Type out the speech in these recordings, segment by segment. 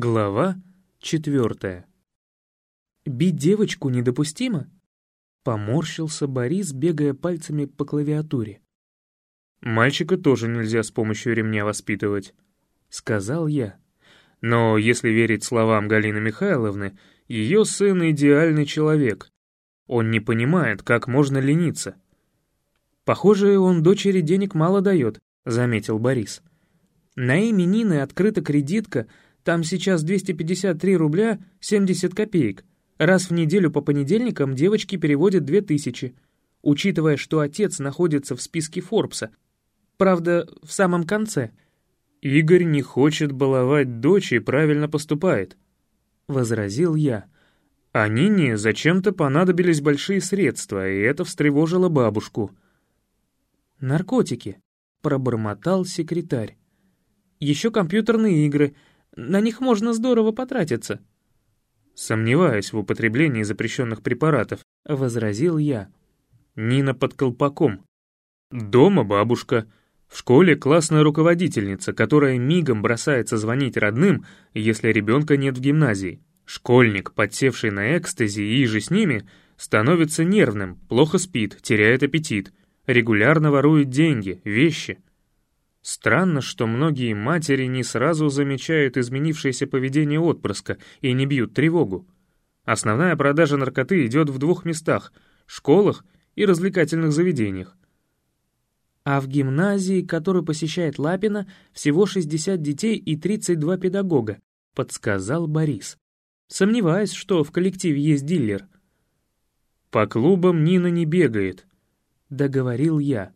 Глава четвертая. «Бить девочку недопустимо?» Поморщился Борис, бегая пальцами по клавиатуре. «Мальчика тоже нельзя с помощью ремня воспитывать», — сказал я. «Но если верить словам Галины Михайловны, ее сын — идеальный человек. Он не понимает, как можно лениться». «Похоже, он дочери денег мало дает», — заметил Борис. «На имя Нины открыта кредитка — там сейчас 253 рубля 70 копеек. Раз в неделю по понедельникам девочки переводят 2000, учитывая, что отец находится в списке Форбса. Правда, в самом конце. «Игорь не хочет баловать дочь и правильно поступает», — возразил я. А Нине зачем-то понадобились большие средства, и это встревожило бабушку. «Наркотики», — пробормотал секретарь. «Еще компьютерные игры — на них можно здорово потратиться». «Сомневаюсь в употреблении запрещенных препаратов», — возразил я. «Нина под колпаком. Дома бабушка, в школе классная руководительница, которая мигом бросается звонить родным, если ребенка нет в гимназии. Школьник, подсевший на экстази и же с ними, становится нервным, плохо спит, теряет аппетит, регулярно ворует деньги, вещи. Странно, что многие матери не сразу замечают изменившееся поведение отпрыска и не бьют тревогу. Основная продажа наркоты идет в двух местах — школах и развлекательных заведениях. А в гимназии, которую посещает Лапина, всего 60 детей и 32 педагога, подсказал Борис. Сомневаюсь, что в коллективе есть дилер. По клубам Нина не бегает, договорил я.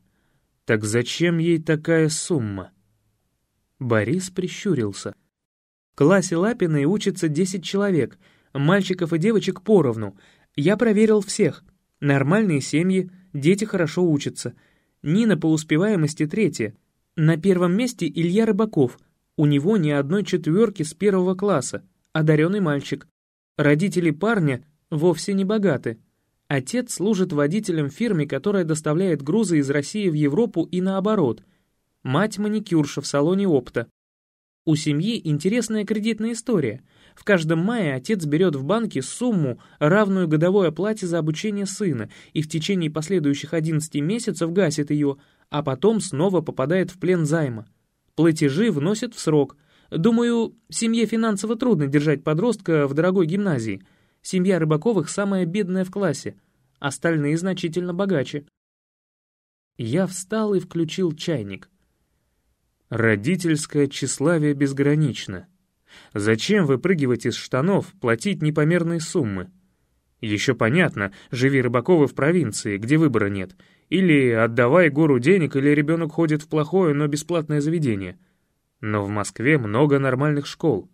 Так зачем ей такая сумма? Борис прищурился. В классе Лапиной учатся 10 человек, мальчиков и девочек поровну. Я проверил всех. Нормальные семьи, дети хорошо учатся. Нина по успеваемости третья. На первом месте Илья Рыбаков. У него ни одной четверки с первого класса. Одаренный мальчик. Родители парня вовсе не богаты. Отец служит водителем фирме, которая доставляет грузы из России в Европу и наоборот. Мать маникюрша в салоне опта. У семьи интересная кредитная история. В каждом мае отец берет в банке сумму, равную годовой оплате за обучение сына, и в течение последующих 11 месяцев гасит ее, а потом снова попадает в плен займа. Платежи вносят в срок. Думаю, семье финансово трудно держать подростка в дорогой гимназии – Семья Рыбаковых самая бедная в классе, остальные значительно богаче. Я встал и включил чайник. Родительское тщеславие безгранично. Зачем выпрыгивать из штанов, платить непомерные суммы? Еще понятно, живи Рыбаковы в провинции, где выбора нет. Или отдавай гору денег, или ребенок ходит в плохое, но бесплатное заведение. Но в Москве много нормальных школ.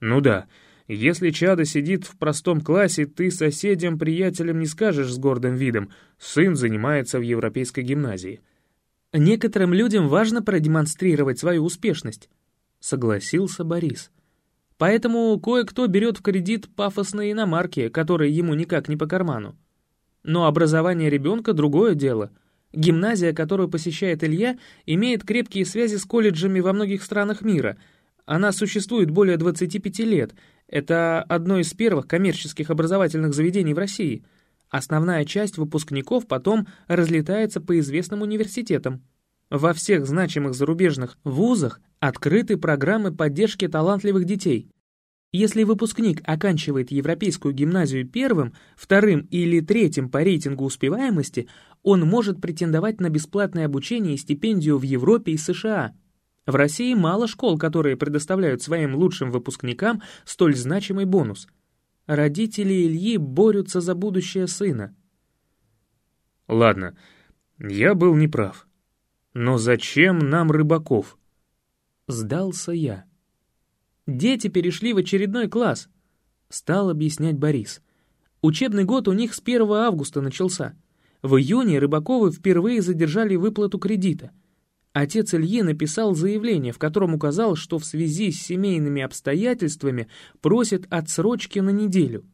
Ну да, если чадо сидит в простом классе, ты соседям-приятелям не скажешь с гордым видом «сын занимается в европейской гимназии». «Некоторым людям важно продемонстрировать свою успешность», — согласился Борис. «Поэтому кое-кто берет в кредит пафосные иномарки, которые ему никак не по карману. Но образование ребенка — другое дело. Гимназия, которую посещает Илья, имеет крепкие связи с колледжами во многих странах мира — она существует более 25 лет. Это одно из первых коммерческих образовательных заведений в России. Основная часть выпускников потом разлетается по известным университетам. Во всех значимых зарубежных вузах открыты программы поддержки талантливых детей. Если выпускник оканчивает европейскую гимназию первым, вторым или третьим по рейтингу успеваемости, он может претендовать на бесплатное обучение и стипендию в Европе и США – в России мало школ, которые предоставляют своим лучшим выпускникам столь значимый бонус. Родители Ильи борются за будущее сына. Ладно, я был неправ. Но зачем нам рыбаков? Сдался я. Дети перешли в очередной класс, стал объяснять Борис. Учебный год у них с 1 августа начался. В июне Рыбаковы впервые задержали выплату кредита — Отец Ильи написал заявление, в котором указал, что в связи с семейными обстоятельствами просит отсрочки на неделю.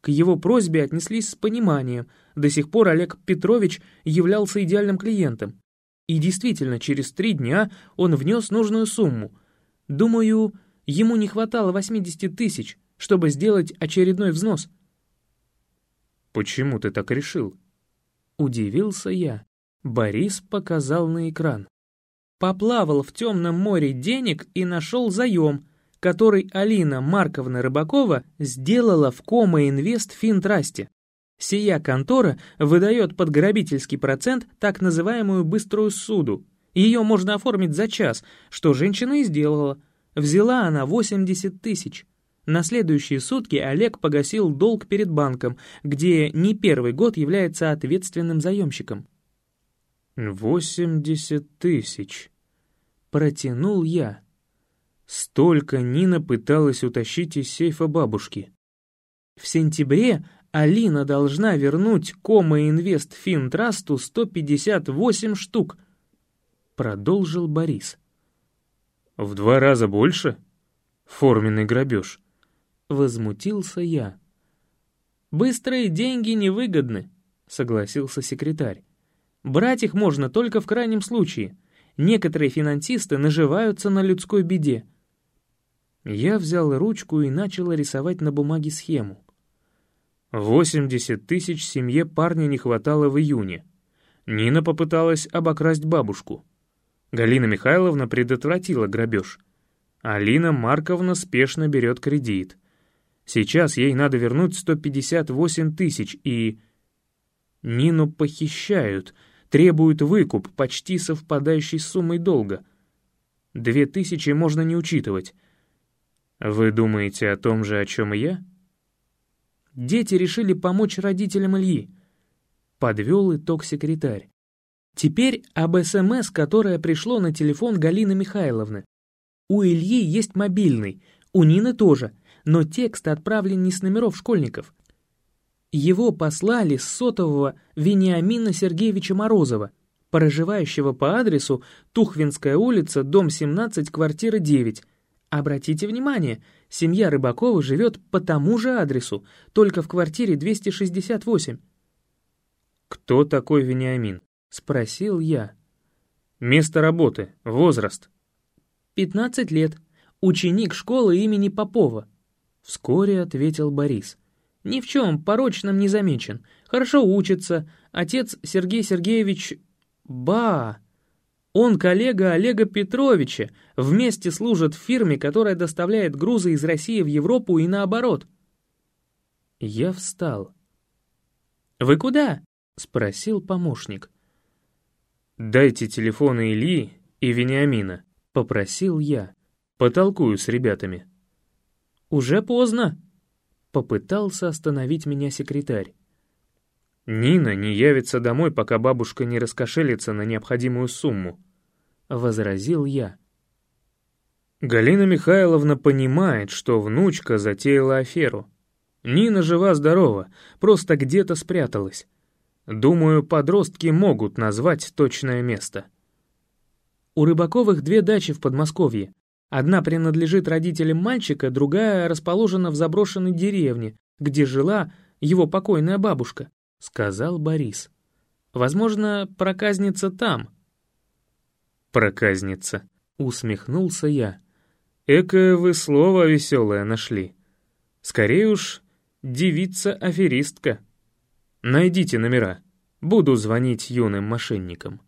К его просьбе отнеслись с пониманием. До сих пор Олег Петрович являлся идеальным клиентом. И действительно, через три дня он внес нужную сумму. Думаю, Ему не хватало 80 тысяч, чтобы сделать очередной взнос. «Почему ты так решил?» Удивился я. Борис показал на экран. Поплавал в темном море денег и нашел заем, который Алина Марковна Рыбакова сделала в Кома Инвест Финтрасте. Сия контора выдает под грабительский процент так называемую быструю суду. Ее можно оформить за час, что женщина и сделала. Взяла она 80 тысяч. На следующие сутки Олег погасил долг перед банком, где не первый год является ответственным заемщиком. «Восемьдесят тысяч», — протянул я. Столько Нина пыталась утащить из сейфа бабушки. В сентябре Алина должна вернуть Кома Инвест Финтрасту 158 штук, продолжил Борис. В два раза больше? Форменный грабеж. Возмутился я. Быстрые деньги невыгодны, согласился секретарь. Брать их можно только в крайнем случае. Некоторые финансисты наживаются на людской беде. Я взял ручку и начал рисовать на бумаге схему. 80 тысяч семье парня не хватало в июне. Нина попыталась обокрасть бабушку. Галина Михайловна предотвратила грабеж. Алина Марковна спешно берет кредит. Сейчас ей надо вернуть 158 тысяч и... Нину похищают, требуют выкуп, почти совпадающий с суммой долга. Две тысячи можно не учитывать. Вы думаете о том же, о чем и я? Дети решили помочь родителям Ильи. Подвел итог секретарь. Теперь об СМС, которое пришло на телефон Галины Михайловны. У Ильи есть мобильный, у Нины тоже, но текст отправлен не с номеров школьников. Его послали с сотового Вениамина Сергеевича Морозова, проживающего по адресу Тухвинская улица, дом 17, квартира 9. Обратите внимание, семья Рыбакова живет по тому же адресу, только в квартире 268. Кто такой Вениамин? Спросил я. Место работы, возраст. 15 лет. Ученик школы имени Попова. Вскоре ответил Борис. Ни в чем порочном не замечен. Хорошо учится. Отец Сергей Сергеевич... Ба! Он коллега Олега Петровича, вместе служат в фирме, которая доставляет грузы из России в Европу и наоборот. Я встал. «Вы куда?» — спросил помощник. «Дайте телефоны Ильи и Вениамина», — попросил я. «Потолкую с ребятами». «Уже поздно», — попытался остановить меня секретарь. «Нина не явится домой, пока бабушка не раскошелится на необходимую сумму», — возразил я. Галина Михайловна понимает, что внучка затеяла аферу. Нина жива-здорова, просто где-то спряталась. Думаю, подростки могут назвать точное место. У Рыбаковых две дачи в Подмосковье. Одна принадлежит родителям мальчика, другая расположена в заброшенной деревне, где жила его покойная бабушка, сказал Борис. Возможно, проказница там. Проказница, усмехнулся я. Экое вы слово веселое нашли. Скорее уж, девица-аферистка. Найдите номера. Буду звонить юным мошенникам.